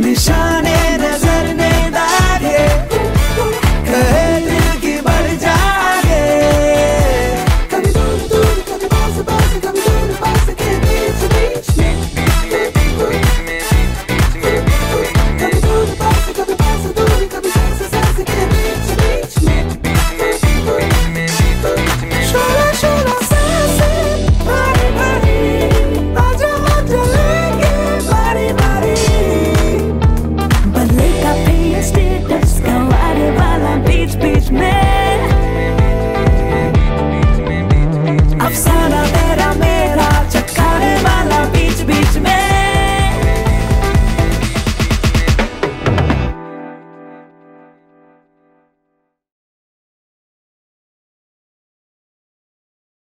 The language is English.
me